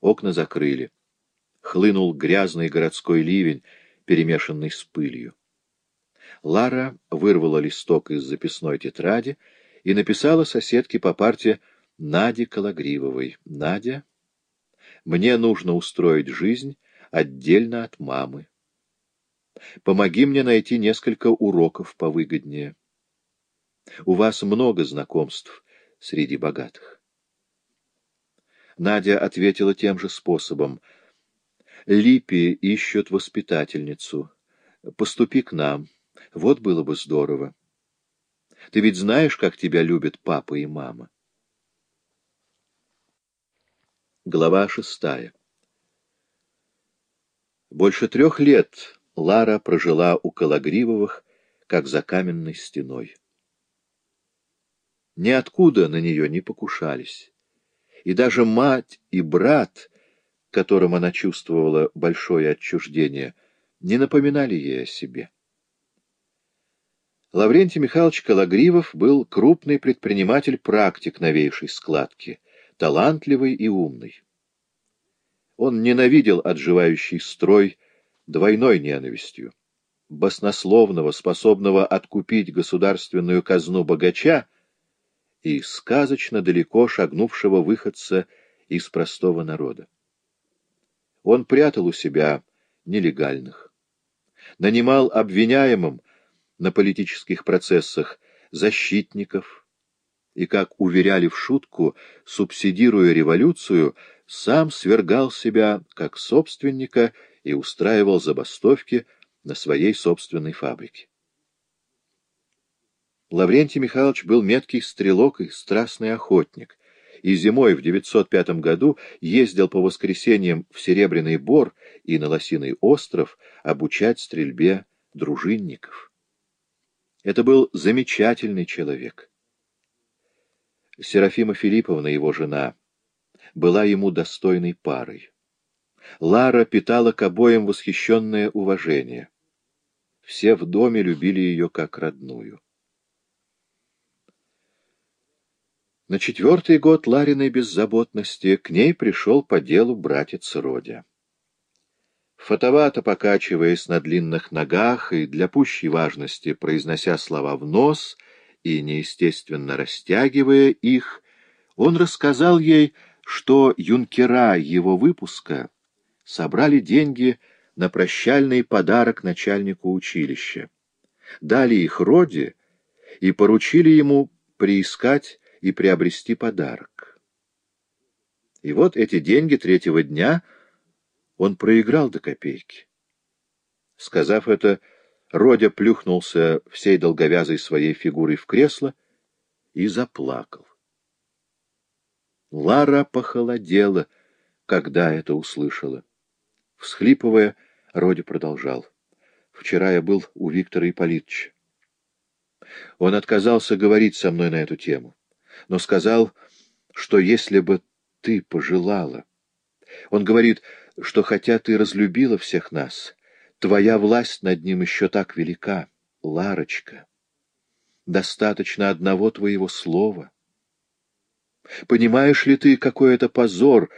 Окна закрыли. Хлынул грязный городской ливень, перемешанный с пылью. Лара вырвала листок из записной тетради и написала соседке по парте Наде Калагривовой. «Надя, мне нужно устроить жизнь отдельно от мамы. Помоги мне найти несколько уроков повыгоднее. У вас много знакомств среди богатых». Надя ответила тем же способом. «Липи ищут воспитательницу. Поступи к нам». Вот было бы здорово. Ты ведь знаешь, как тебя любят папа и мама. Глава шестая Больше трех лет Лара прожила у Калагривовых, как за каменной стеной. Ниоткуда на нее не покушались. И даже мать и брат, которым она чувствовала большое отчуждение, не напоминали ей о себе. Лаврентий Михайлович Калагривов был крупный предприниматель-практик новейшей складки, талантливый и умный. Он ненавидел отживающий строй двойной ненавистью. Баснословного, способного откупить государственную казну богача и сказочно далеко шагнувшего выходца из простого народа. Он прятал у себя нелегальных, нанимал обвиняемым на политических процессах защитников и, как уверяли в шутку, субсидируя революцию, сам свергал себя как собственника и устраивал забастовки на своей собственной фабрике. Лаврентий Михайлович был меткий стрелок и страстный охотник, и зимой в 905 году ездил по воскресеньям в Серебряный Бор и на Лосиный остров обучать стрельбе дружинников. Это был замечательный человек. Серафима Филипповна, его жена, была ему достойной парой. Лара питала к обоим восхищенное уважение. Все в доме любили ее как родную. На четвертый год Лариной беззаботности к ней пришел по делу братец Родя. Фотовато покачиваясь на длинных ногах и для пущей важности произнося слова в нос и неестественно растягивая их, он рассказал ей, что юнкера его выпуска собрали деньги на прощальный подарок начальнику училища, дали их Роде и поручили ему приискать и приобрести подарок. И вот эти деньги третьего дня — он проиграл до копейки. Сказав это, Родя плюхнулся всей долговязой своей фигурой в кресло и заплакал. Лара похолодела, когда это услышала. Всхлипывая, Родя продолжал. «Вчера я был у Виктора Ипполитовича. Он отказался говорить со мной на эту тему, но сказал, что если бы ты пожелала... Он говорит, что хотя ты разлюбила всех нас, твоя власть над ним еще так велика, Ларочка. Достаточно одного твоего слова. Понимаешь ли ты, какой это позор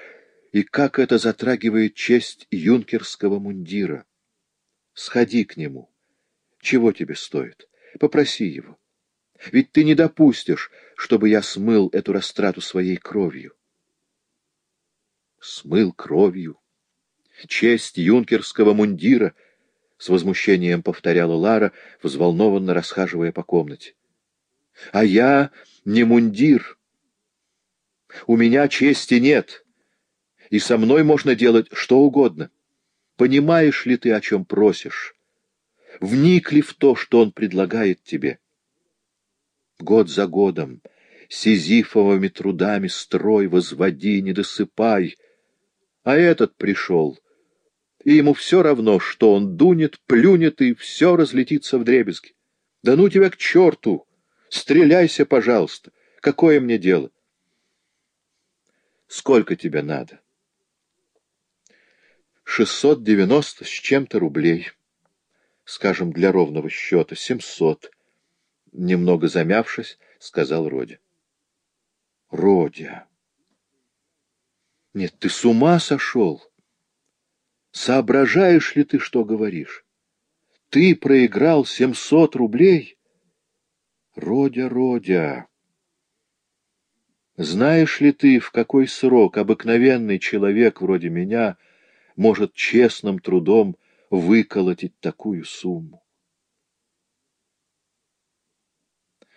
и как это затрагивает честь юнкерского мундира? Сходи к нему. Чего тебе стоит? Попроси его. Ведь ты не допустишь, чтобы я смыл эту растрату своей кровью. Смыл кровью? честь юнкерского мундира, — с возмущением повторяла Лара, взволнованно расхаживая по комнате. — А я не мундир. У меня чести нет, и со мной можно делать что угодно. Понимаешь ли ты, о чем просишь? Вникли в то, что он предлагает тебе? Год за годом, сизифовыми трудами строй возводи, не досыпай. А этот пришел — и ему все равно, что он дунет, плюнет, и все разлетится в дребезги. Да ну тебя к черту! Стреляйся, пожалуйста! Какое мне дело? Сколько тебе надо? Шестьсот девяносто с чем-то рублей. Скажем, для ровного счета семьсот. Немного замявшись, сказал Родя. Родя! Нет, ты с ума сошел? Соображаешь ли ты, что говоришь? Ты проиграл семьсот рублей? Родя, Родя, знаешь ли ты, в какой срок обыкновенный человек вроде меня может честным трудом выколотить такую сумму?